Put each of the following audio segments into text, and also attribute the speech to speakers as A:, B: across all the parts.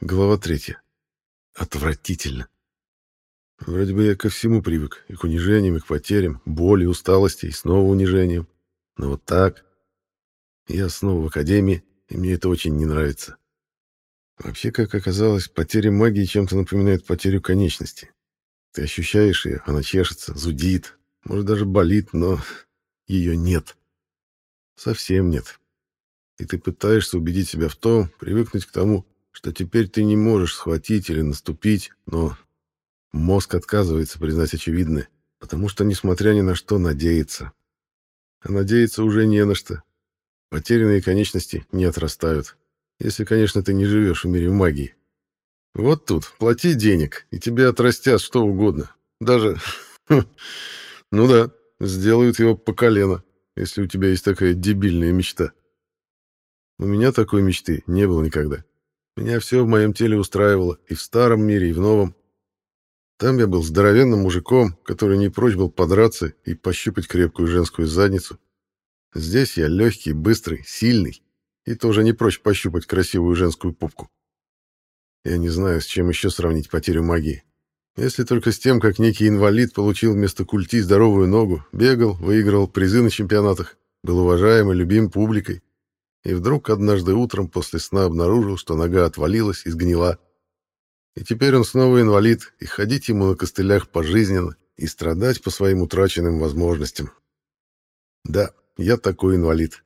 A: Глава третья. Отвратительно. Вроде бы я ко всему привык, и к унижениям, и к потерям, боли, усталости, и снова унижением. Но вот так... Я снова в академии, и мне это очень не нравится. Вообще, как оказалось, потеря магии чем-то напоминает потерю конечности. Ты ощущаешь ее, она чешется, зудит, может даже болит, но ее нет. Совсем нет. И ты пытаешься убедить себя в том, привыкнуть к тому, что теперь ты не можешь схватить или наступить, но мозг отказывается признать очевидное, потому что, несмотря ни на что, надеется. А надеяться уже не на что. Потерянные конечности не отрастают, если, конечно, ты не живешь в мире магии. Вот тут, плати денег, и тебе отрастят что угодно. Даже, ну да, сделают его по колено, если у тебя есть такая дебильная мечта. У меня такой мечты не было никогда. Меня все в моем теле устраивало, и в старом мире, и в новом. Там я был здоровенным мужиком, который не прочь был подраться и пощупать крепкую женскую задницу. Здесь я легкий, быстрый, сильный, и тоже не прочь пощупать красивую женскую попку. Я не знаю, с чем еще сравнить потерю магии. Если только с тем, как некий инвалид получил вместо культи здоровую ногу, бегал, выигрывал призы на чемпионатах, был уважаем и любим публикой, и вдруг однажды утром после сна обнаружил, что нога отвалилась и сгнила. И теперь он снова инвалид, и ходить ему на костылях пожизненно, и страдать по своим утраченным возможностям. Да, я такой инвалид.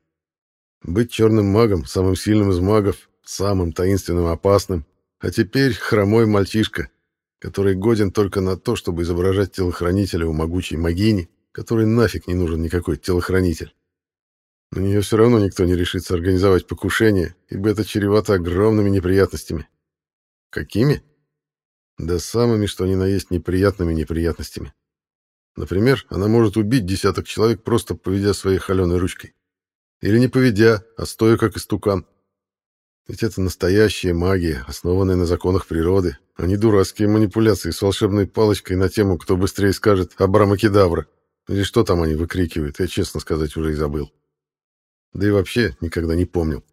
A: Быть черным магом, самым сильным из магов, самым таинственным и опасным, а теперь хромой мальчишка, который годен только на то, чтобы изображать телохранителя у могучей магини, который нафиг не нужен никакой телохранитель. На нее все равно никто не решится организовать покушение, ибо это чревато огромными неприятностями. Какими? Да самыми, что ни на есть неприятными неприятностями. Например, она может убить десяток человек, просто поведя своей холеной ручкой. Или не поведя, а стоя как истукан. Ведь это настоящая магия, основанная на законах природы, а не дурацкие манипуляции с волшебной палочкой на тему, кто быстрее скажет «Абрамакедавра». Или что там они выкрикивают, я, честно сказать, уже и забыл. Да и вообще никогда не помнил.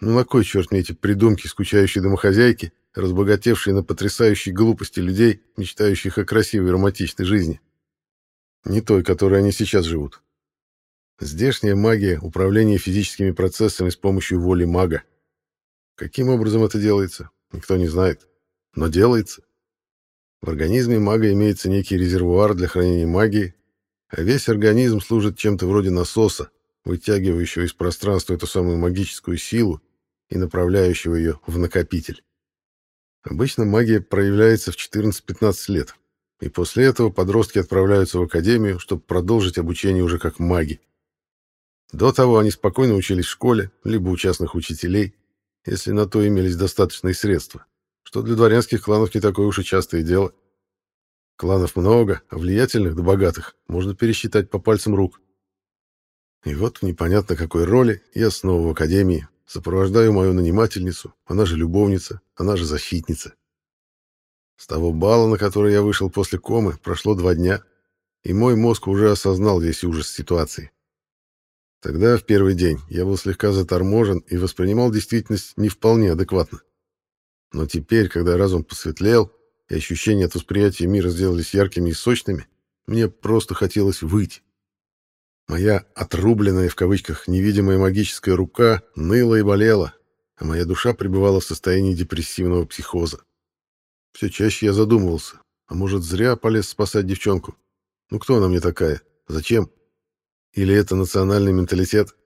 A: Ну на кой черт мне эти придумки скучающей домохозяйки, разбогатевшие на потрясающей глупости людей, мечтающих о красивой романтичной жизни? Не той, которой они сейчас живут. Здешняя магия — управление физическими процессами с помощью воли мага. Каким образом это делается, никто не знает. Но делается. В организме мага имеется некий резервуар для хранения магии, а весь организм служит чем-то вроде насоса, вытягивающего из пространства эту самую магическую силу и направляющего ее в накопитель. Обычно магия проявляется в 14-15 лет, и после этого подростки отправляются в академию, чтобы продолжить обучение уже как маги. До того они спокойно учились в школе, либо у частных учителей, если на то имелись достаточные средства, что для дворянских кланов не такое уж и частое дело. Кланов много, а влиятельных да богатых можно пересчитать по пальцам рук. И вот в непонятно какой роли я снова в академии, сопровождаю мою нанимательницу, она же любовница, она же защитница. С того бала, на который я вышел после комы, прошло два дня, и мой мозг уже осознал весь ужас ситуации. Тогда, в первый день, я был слегка заторможен и воспринимал действительность не вполне адекватно. Но теперь, когда разум посветлел, и ощущения от восприятия мира сделались яркими и сочными, мне просто хотелось выйти. Моя «отрубленная» в кавычках невидимая магическая рука ныла и болела, а моя душа пребывала в состоянии депрессивного психоза. Все чаще я задумывался, а может, зря полез спасать девчонку? Ну кто она мне такая? Зачем? Или это национальный менталитет?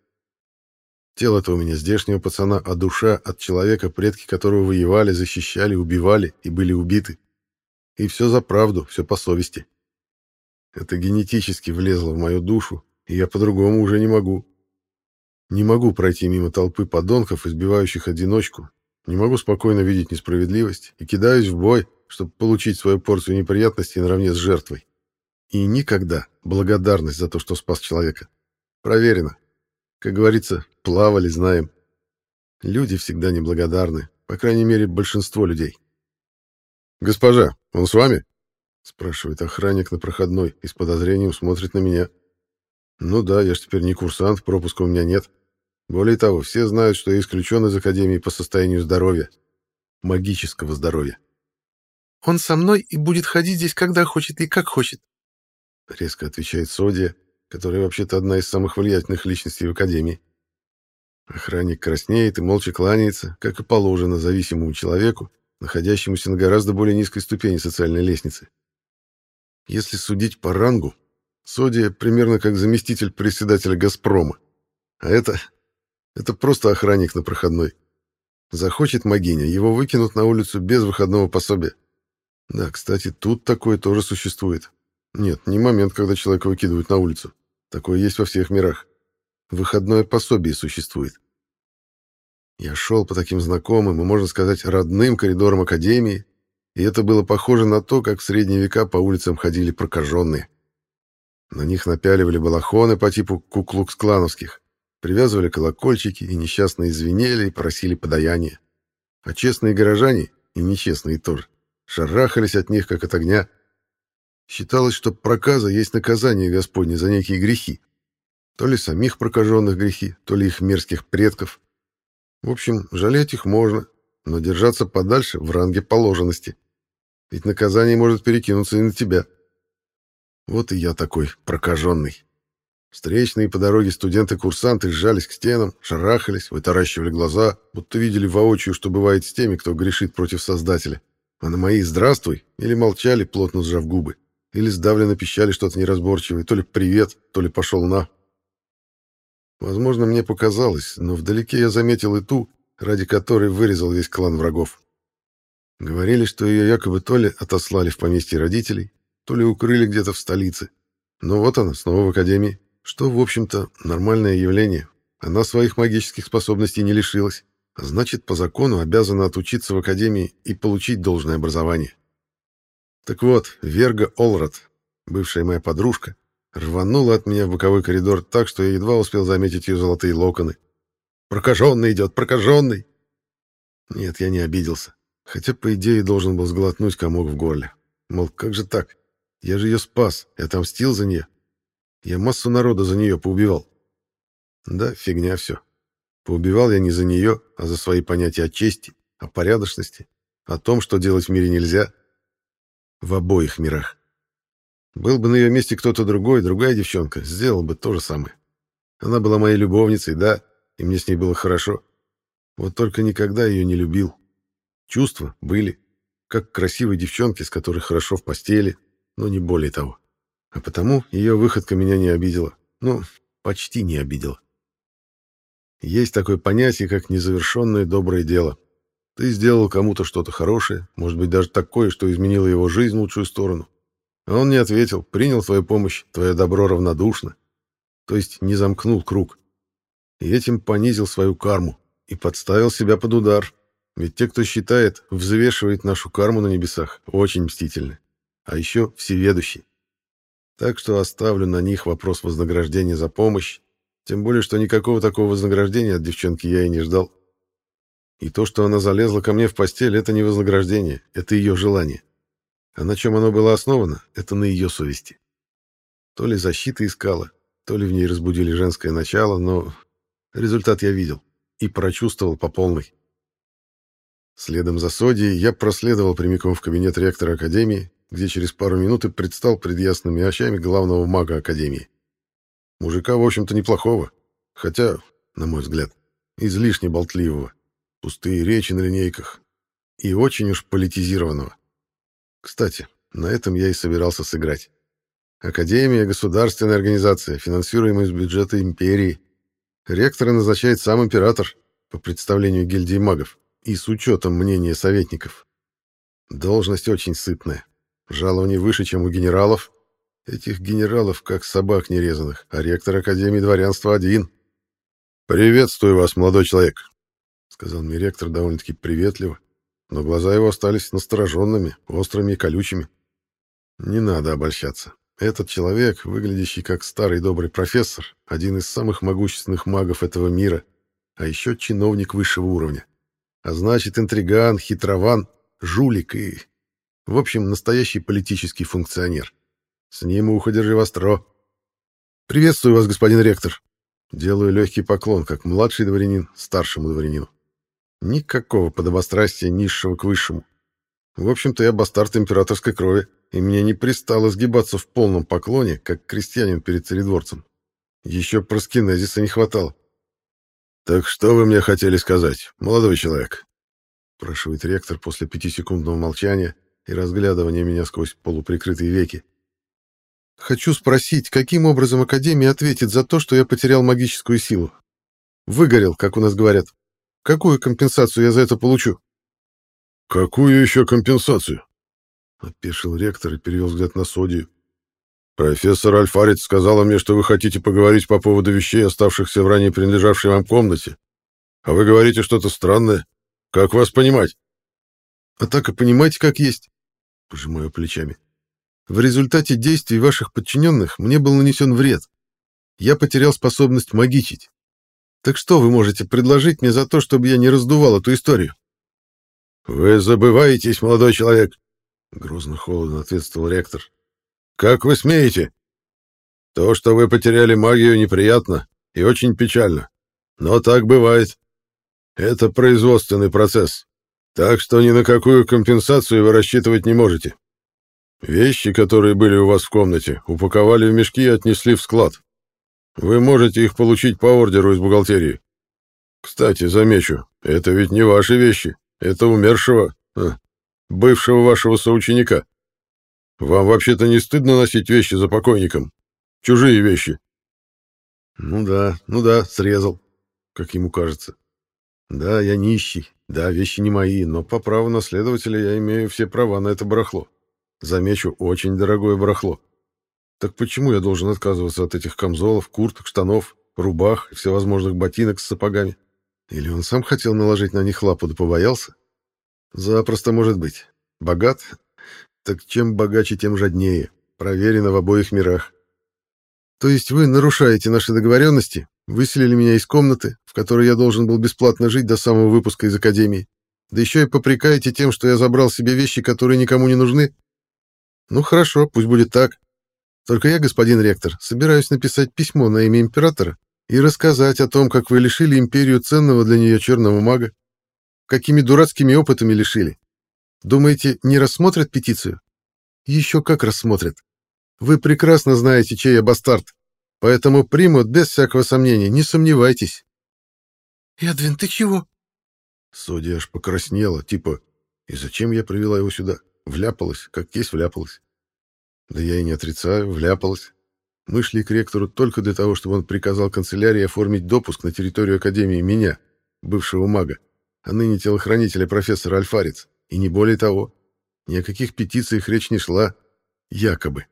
A: Тело-то у меня здешнего пацана, а душа от человека, предки которого воевали, защищали, убивали и были убиты. И все за правду, все по совести. Это генетически влезло в мою душу, я по-другому уже не могу. Не могу пройти мимо толпы подонков, избивающих одиночку. Не могу спокойно видеть несправедливость и кидаюсь в бой, чтобы получить свою порцию неприятностей наравне с жертвой. И никогда благодарность за то, что спас человека. Проверено. Как говорится, плавали, знаем. Люди всегда неблагодарны, по крайней мере, большинство людей. «Госпожа, он с вами?» — спрашивает охранник на проходной и с подозрением смотрит на меня. Ну да, я ж теперь не курсант, пропуска у меня нет. Более того, все знают, что я исключен из академии по состоянию здоровья. магического здоровья.
B: «Он со мной и будет ходить здесь, когда хочет и как хочет», —
A: резко отвечает Содия, которая вообще-то одна из самых влиятельных личностей в Академии. Охранник краснеет и молча кланяется, как и положено зависимому человеку, находящемуся на гораздо более низкой ступени социальной лестницы. Если судить по рангу, Содия примерно как заместитель председателя «Газпрома». А это... это просто охранник на проходной. Захочет могиня, его выкинут на улицу без выходного пособия. Да, кстати, тут такое тоже существует. Нет, не момент, когда человека выкидывают на улицу. Такое есть во всех мирах. Выходное пособие существует. Я шел по таким знакомым и, можно сказать, родным коридорам Академии, и это было похоже на то, как в средние века по улицам ходили прокаженные. На них напяливали балахоны по типу куклукс-клановских, привязывали колокольчики, и несчастные звенели и просили подаяния. А честные горожане, и нечестные тоже, шарахались от них, как от огня. Считалось, что проказа есть наказание Господне за некие грехи. То ли самих прокаженных грехи, то ли их мерзких предков. В общем, жалеть их можно, но держаться подальше в ранге положенности. Ведь наказание может перекинуться и на тебя. Вот и я такой, прокаженный. Встречные по дороге студенты-курсанты сжались к стенам, шарахались, вытаращивали глаза, будто видели воочию, что бывает с теми, кто грешит против Создателя. А на мои «здравствуй» или молчали, плотно сжав губы, или сдавленно пищали что-то неразборчивое, то ли «привет», то ли «пошел на». Возможно, мне показалось, но вдалеке я заметил и ту, ради которой вырезал весь клан врагов. Говорили, что ее якобы то ли отослали в поместье родителей, то ли укрыли где-то в столице. Но вот она, снова в академии, что, в общем-то, нормальное явление. Она своих магических способностей не лишилась, а значит, по закону обязана отучиться в академии и получить должное образование. Так вот, Верга Олрат, бывшая моя подружка, рванула от меня в боковой коридор так, что я едва успел заметить ее золотые локоны. «Прокаженный идет, прокаженный!» Нет, я не обиделся, хотя, по идее, должен был сглотнуть комок в горле. Мол, как же так? Я же ее спас и отомстил за нее. Я массу народа за нее поубивал. Да, фигня все. Поубивал я не за нее, а за свои понятия о чести, о порядочности, о том, что делать в мире нельзя. В обоих мирах. Был бы на ее месте кто-то другой, другая девчонка, сделал бы то же самое. Она была моей любовницей, да, и мне с ней было хорошо. Вот только никогда ее не любил. Чувства были, как красивой девчонке, с которой хорошо в постели, но не более того. А потому ее выходка меня не обидела. Ну, почти не обидела. Есть такое понятие, как незавершенное доброе дело. Ты сделал кому-то что-то хорошее, может быть, даже такое, что изменило его жизнь в лучшую сторону. А он не ответил, принял твою помощь, твое добро равнодушно. То есть не замкнул круг. И этим понизил свою карму и подставил себя под удар. Ведь те, кто считает, взвешивает нашу карму на небесах, очень мстительны. А еще всеведущие. Так что оставлю на них вопрос вознаграждения за помощь, тем более, что никакого такого вознаграждения от девчонки я и не ждал. И то, что она залезла ко мне в постель, это не вознаграждение, это ее желание. А на чем оно было основано, это на ее совести. То ли защита искала, то ли в ней разбудили женское начало, но результат я видел и прочувствовал по полной. Следом за Содией я проследовал прямиком в кабинет ректора Академии где через пару минут и предстал пред ясными очами главного мага Академии. Мужика, в общем-то, неплохого, хотя, на мой взгляд, излишне болтливого, пустые речи на линейках и очень уж политизированного. Кстати, на этом я и собирался сыграть. Академия — государственная организация, финансируемая из бюджета империи. Ректора назначает сам император по представлению гильдии магов и с учетом мнения советников. Должность очень сытная, Жалование выше, чем у генералов. Этих генералов как собак нерезанных, а ректор Академии дворянства один. «Приветствую вас, молодой человек», — сказал мне ректор довольно-таки приветливо, но глаза его остались настороженными, острыми и колючими. Не надо обольщаться. Этот человек, выглядящий как старый добрый профессор, один из самых могущественных магов этого мира, а еще чиновник высшего уровня. А значит, интриган, хитрован, жулик и в общем, настоящий политический функционер. С ним ухо держи востро. «Приветствую вас, господин ректор!» Делаю легкий поклон, как младший дворянин старшему дворянину. Никакого подобострастия низшего к высшему. В общем-то, я бастард императорской крови, и мне не пристало сгибаться в полном поклоне, как крестьянин перед царедворцем. Еще проскинезиса не хватало. «Так что вы мне хотели сказать, молодой человек?» спрашивает ректор после пятисекундного молчания и разглядывания меня сквозь полуприкрытые веки.
B: «Хочу спросить, каким образом Академия ответит за то, что я потерял магическую силу? Выгорел, как у нас говорят. Какую компенсацию я за это получу?»
A: «Какую еще компенсацию?» — опешил ректор и перевел взгляд на Содию. «Профессор Альфарец сказала мне, что вы хотите поговорить по поводу вещей, оставшихся в ранее принадлежавшей вам комнате. А вы говорите что-то странное. Как вас понимать?»
B: «А так и понимаете, как есть», — пожимаю плечами. «В результате действий ваших подчиненных мне был нанесен вред. Я потерял способность магичить. Так что вы можете предложить мне за то, чтобы я не раздувал эту историю?»
A: «Вы забываетесь, молодой человек!» — грозно-холодно ответствовал ректор. «Как вы смеете? То, что вы потеряли магию, неприятно и очень печально. Но так бывает. Это производственный процесс, так что ни на какую компенсацию вы рассчитывать не можете. Вещи, которые были у вас в комнате, упаковали в мешки и отнесли в склад. Вы можете их получить по ордеру из бухгалтерии. Кстати, замечу, это ведь не ваши вещи, это умершего, а, бывшего вашего соученика. Вам вообще-то не стыдно носить вещи за покойником? Чужие вещи.
B: Ну да, ну да, срезал, как ему кажется. Да, я нищий, да, вещи не мои, но по праву наследователя я имею все права на это барахло. Замечу, очень дорогое барахло. Так почему я должен отказываться от этих камзолов, курток, штанов, рубах и всевозможных ботинок с сапогами? Или он сам хотел наложить на них лапу, да побоялся? Запросто может быть. Богат? Так чем богаче, тем жаднее. Проверено в обоих мирах. То есть вы нарушаете наши договоренности, выселили меня из комнаты, в которой я должен был бесплатно жить до самого выпуска из академии, да еще и попрекаете тем, что я забрал себе вещи, которые никому не нужны? Ну хорошо, пусть будет так. Только я, господин ректор, собираюсь написать письмо на имя императора и рассказать о том, как вы лишили империю ценного для нее черного мага. Какими дурацкими опытами лишили. Думаете, не рассмотрят петицию? Еще как рассмотрят. Вы прекрасно знаете, чей я бастард, поэтому примут без всякого сомнения, не сомневайтесь.
C: «Эдвин, ты чего?»
A: Соди аж покраснела, типа, и зачем я привела его сюда? Вляпалась, как есть вляпалась. Да я и не отрицаю, вляпалась. Мы шли к ректору только для того, чтобы он приказал канцелярии оформить допуск на территорию Академии меня, бывшего мага, а ныне телохранителя профессора Альфарец. И не более того. Ни о каких петициях речь не шла. Якобы.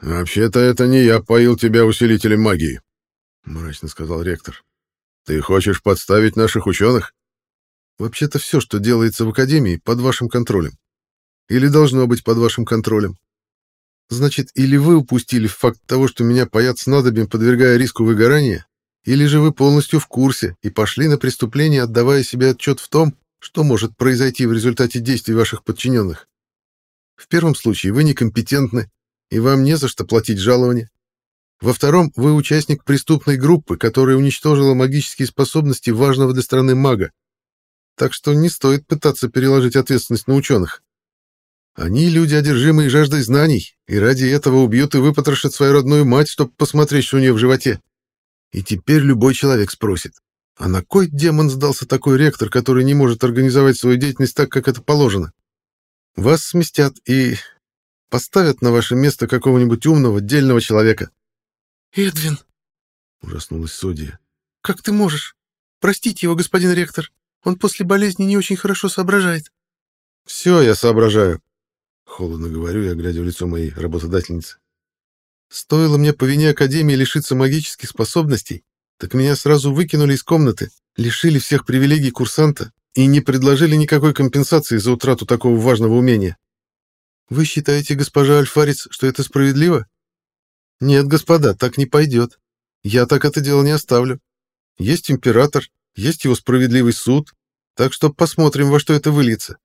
A: «Вообще-то это не я поил тебя усилителем магии», — мрачно сказал ректор. «Ты хочешь подставить наших ученых?» «Вообще-то все, что делается в Академии, под вашим контролем. Или должно быть под вашим контролем. Значит, или вы упустили факт того, что меня паят снадобьем, подвергая риску выгорания, или же вы полностью в курсе и пошли на преступление, отдавая себе отчет в том, что может произойти в результате действий ваших подчиненных. В первом случае вы некомпетентны, и вам не за что платить жалование. Во втором, вы участник преступной группы, которая уничтожила магические способности важного для страны мага. Так что не стоит пытаться переложить ответственность на ученых. Они люди, одержимые жаждой знаний, и ради этого убьют и выпотрошат свою родную мать, чтобы посмотреть, что у нее в животе. И теперь любой человек спросит, а на кой демон сдался такой ректор, который не может организовать свою деятельность так, как это положено? Вас сместят и поставят на ваше место какого-нибудь умного, дельного человека.
C: «Эдвин!»
B: — ужаснулась Содия.
C: «Как ты можешь? Простите его, господин ректор. Он после болезни не очень хорошо соображает».
B: «Все я соображаю», Холодно говорю я, глядя в лицо моей работодательницы. Стоило мне по вине Академии лишиться магических способностей, так меня сразу выкинули из комнаты, лишили всех привилегий курсанта и не предложили никакой компенсации за утрату такого важного умения. Вы считаете, госпожа Альфарец, что это справедливо? Нет, господа, так не пойдет. Я так это дело не оставлю. Есть император, есть его справедливый суд, так что посмотрим, во что это выльется.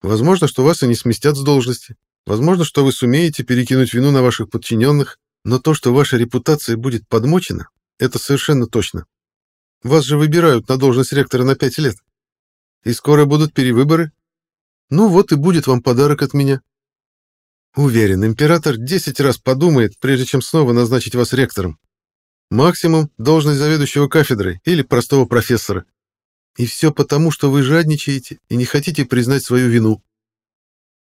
B: Возможно, что вас и не сместят с должности. Возможно, что вы сумеете перекинуть вину на ваших подчиненных, но то, что ваша репутация будет подмочена, это совершенно точно.
C: Вас же выбирают на должность ректора на пять лет. И скоро будут перевыборы. Ну вот и будет вам подарок от меня. Уверен, император десять раз подумает, прежде чем снова назначить вас ректором. Максимум — должность заведующего кафедрой или простого профессора. И все потому, что вы жадничаете и не хотите признать свою вину.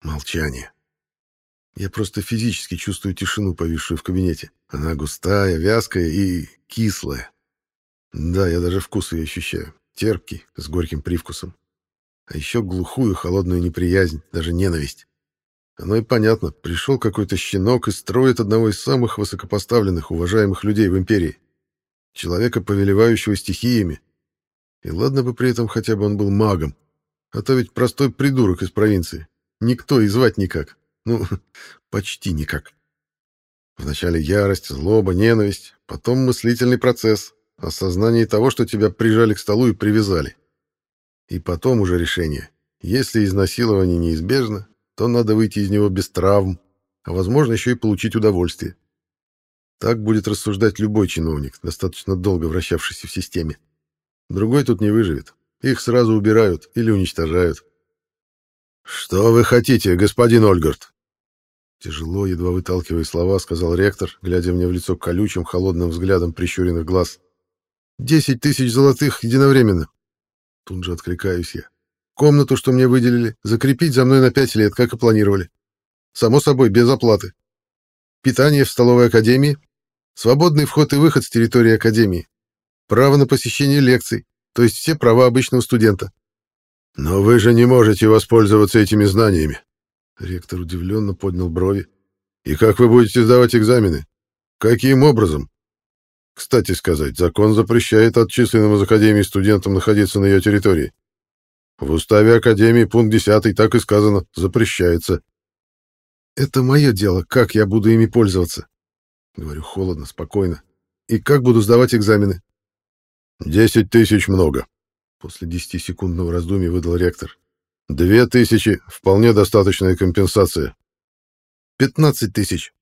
A: Молчание. Я просто физически чувствую тишину, повисшую в кабинете. Она густая, вязкая и кислая. Да, я даже вкус ее ощущаю. Терпкий, с горьким привкусом. А еще глухую, холодную неприязнь, даже ненависть. Оно и понятно. Пришел какой-то щенок и строит одного из самых высокопоставленных, уважаемых людей в империи. Человека, повелевающего стихиями. И ладно бы при этом хотя бы он был магом. А то ведь простой придурок из провинции. Никто и звать никак. Ну, почти никак. Вначале ярость, злоба, ненависть, потом мыслительный процесс, осознание того, что тебя прижали к столу и привязали. И потом уже решение. Если изнасилование неизбежно, то надо выйти из него без травм, а возможно еще и получить удовольствие. Так будет рассуждать любой чиновник, достаточно долго вращавшийся в системе. Другой тут не выживет. Их сразу убирают или уничтожают. «Что вы хотите, господин Ольгард?» Тяжело, едва выталкивая слова, сказал ректор, глядя мне в лицо колючим, холодным взглядом прищуренных глаз. «Десять тысяч золотых единовременно!» Тут же откликаюсь я. Комнату, что мне выделили, закрепить за мной на пять лет, как и планировали. Само собой, без оплаты. Питание в столовой академии, свободный вход и выход с территории академии, право на посещение лекций, то есть все права обычного студента. Но вы же не можете воспользоваться этими знаниями. Ректор удивленно поднял брови. И как вы будете сдавать экзамены? Каким образом? Кстати сказать, закон запрещает отчисленным из Академии студентам находиться на ее территории. В уставе Академии пункт 10 так и сказано, запрещается.
C: Это мое дело, как я буду ими пользоваться. Говорю холодно, спокойно. И как буду сдавать экзамены?
A: Десять тысяч много.
C: После десятисекундного раздумья выдал ректор.
A: Две тысячи — вполне достаточная компенсация.
C: Пятнадцать тысяч.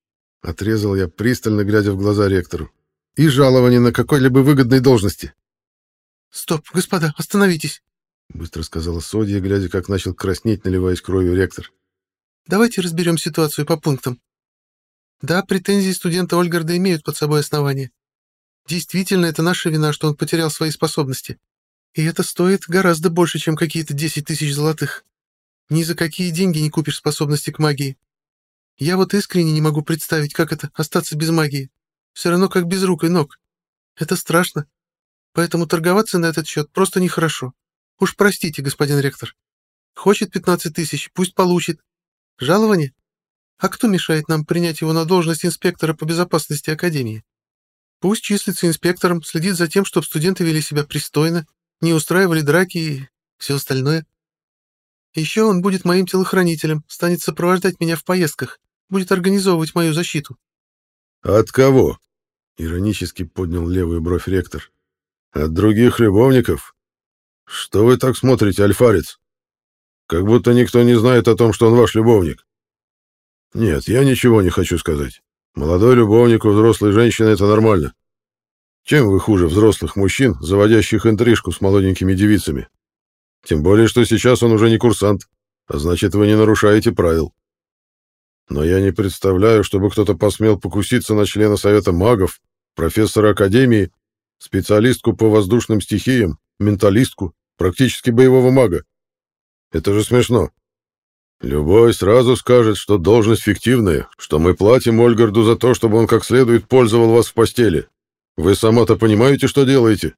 C: Отрезал я, пристально глядя в глаза ректору и жалование на какой-либо выгодной должности. «Стоп, господа, остановитесь!» — быстро сказала Содья, глядя, как начал краснеть, наливаясь кровью ректор. «Давайте разберем ситуацию по пунктам. Да, претензии студента Ольгарда имеют под собой основания. Действительно, это наша вина, что он потерял свои способности. И это стоит гораздо больше, чем какие-то десять тысяч золотых. Ни за какие деньги не купишь способности к магии. Я вот искренне не могу представить, как это — остаться без магии. Все равно как без рук и ног. Это страшно. Поэтому торговаться на этот счет просто нехорошо. Уж простите, господин ректор. Хочет 15 тысяч, пусть получит. Жалование? А кто мешает нам принять его на должность инспектора по безопасности Академии? Пусть числится инспектором, следит за тем, чтобы студенты вели себя пристойно, не устраивали драки и все остальное. Еще он будет моим телохранителем, станет сопровождать меня в поездках, будет организовывать мою защиту.
A: «От кого?» — иронически поднял левую бровь ректор. «От других любовников? Что вы так смотрите, альфарец? Как будто никто не знает о том, что он ваш любовник. Нет, я ничего не хочу сказать. Молодой любовник у взрослой женщины — это нормально. Чем вы хуже взрослых мужчин, заводящих интрижку с молоденькими девицами? Тем более, что сейчас он уже не курсант, а значит, вы не нарушаете правил. Но я не представляю, чтобы кто-то посмел покуситься на члена Совета магов, профессора Академии, специалистку по воздушным стихиям, менталистку, практически боевого мага. Это же смешно. Любой сразу скажет, что должность фиктивная, что мы платим Ольгарду за то, чтобы он как следует пользовал вас в постели. Вы сама-то понимаете, что делаете?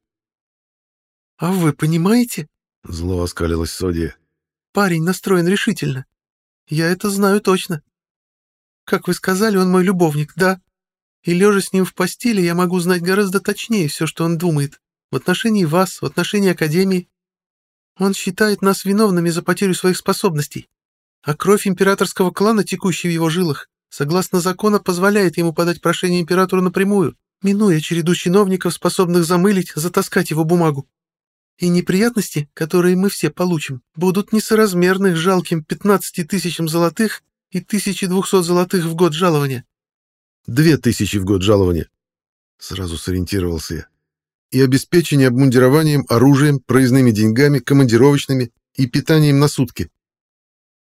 C: — А вы понимаете? — зло оскалилась Содия. — Парень настроен решительно. Я это знаю точно. Как вы сказали, он мой любовник, да. И лежа с ним в постели, я могу знать гораздо точнее все, что он думает. В отношении вас, в отношении Академии. Он считает нас виновными за потерю своих способностей. А кровь императорского клана, текущая в его жилах, согласно закону, позволяет ему подать прошение императору напрямую, минуя череду чиновников, способных замылить, затаскать его бумагу. И неприятности, которые мы все получим, будут несоразмерны жалким 15 тысячам золотых и 1200 золотых в год жалования. Две тысячи в год жалования. Сразу сориентировался я. и обеспечение обмундированием, оружием, проездными деньгами, командировочными и питанием на сутки.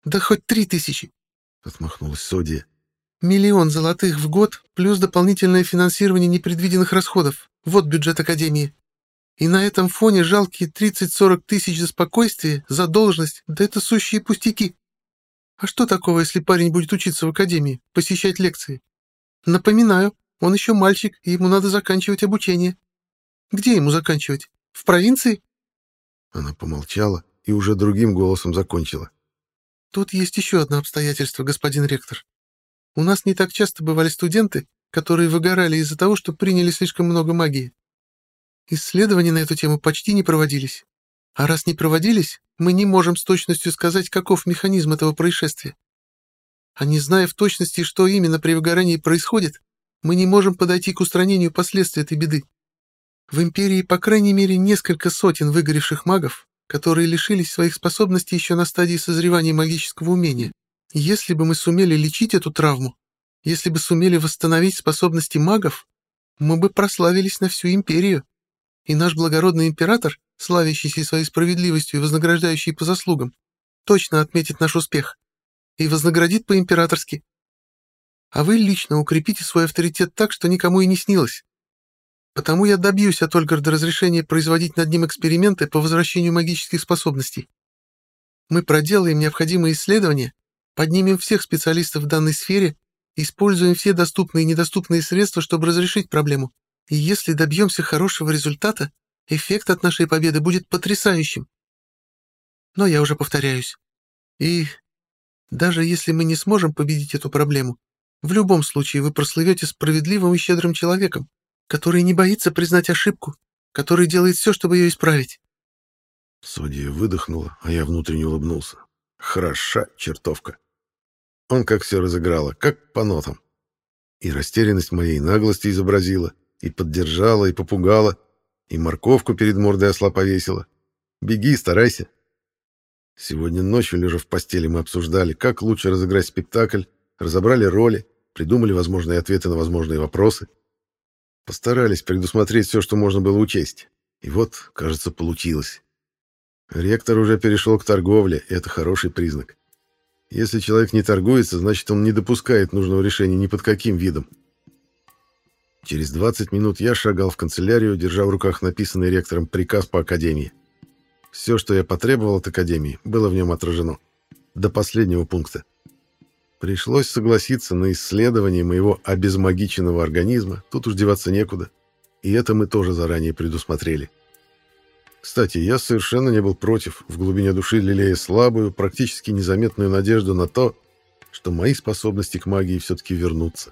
D: «Да хоть три тысячи!»
C: — отмахнулась Содия.
D: «Миллион золотых в год плюс дополнительное финансирование непредвиденных расходов. Вот бюджет Академии. И на этом фоне жалкие 30-40 тысяч за спокойствие, за должность, да это сущие пустяки. А что такого, если парень будет учиться в Академии, посещать лекции? Напоминаю, он еще мальчик, и ему надо заканчивать обучение. Где ему заканчивать? В провинции?»
C: Она помолчала и уже другим голосом закончила.
D: «Тут есть еще одно обстоятельство, господин ректор. У нас не так часто бывали студенты, которые выгорали из-за того, что приняли слишком много магии. Исследования на эту тему почти не проводились. А раз не проводились, мы не можем с точностью сказать, каков механизм этого происшествия. А не зная в точности, что именно при выгорании происходит, мы не можем подойти к устранению последствий этой беды. В Империи, по крайней мере, несколько сотен выгоревших магов, которые лишились своих способностей еще на стадии созревания магического умения. Если бы мы сумели лечить эту травму, если бы сумели восстановить способности магов, мы бы прославились на всю Империю. И наш благородный император, славящийся своей справедливостью и вознаграждающий по заслугам, точно отметит наш успех и вознаградит по-императорски. А вы лично укрепите свой авторитет так, что никому и не снилось. Потому я добьюсь от Ольгарда разрешения производить над ним эксперименты по возвращению магических способностей. Мы проделаем необходимые исследования, поднимем всех специалистов в данной сфере, используем все доступные и недоступные средства, чтобы разрешить проблему. И если добьемся хорошего результата, эффект от нашей победы будет потрясающим. Но я уже повторяюсь. И даже если мы не сможем победить эту проблему, в любом случае вы прослывете справедливым и щедрым человеком, который не боится признать ошибку, который делает все, чтобы ее исправить.
C: Судья выдохнула, а я внутренне улыбнулся. Хороша чертовка. Он как все разыграла, как по нотам. И растерянность моей наглости изобразила, и поддержала, и попугала, и морковку перед мордой осла повесила. Беги, старайся. Сегодня ночью, лежа в постели, мы обсуждали, как лучше разыграть спектакль, разобрали роли, придумали возможные ответы на возможные вопросы. Постарались предусмотреть все, что можно было учесть. И вот, кажется, получилось. Ректор уже перешел к торговле, и это хороший признак. Если человек не торгуется, значит, он не допускает нужного решения ни под каким видом. Через 20 минут я шагал в канцелярию, держа в руках написанный ректором приказ по академии. Все, что я потребовал от академии, было в нем отражено. До последнего пункта. Пришлось согласиться на исследование моего обезмагиченного организма, тут уж деваться некуда. И это мы тоже заранее предусмотрели. Кстати, я совершенно не был против, в глубине души лелея слабую, практически незаметную надежду на то, что мои способности к магии все-таки вернутся.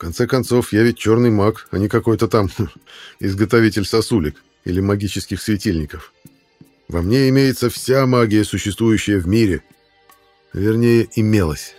C: Конце концов, я ведь черный маг, а не какой-то там изготовитель сосулек или магических светильников. Во мне имеется вся магия, существующая в мире — Вернее, имелось.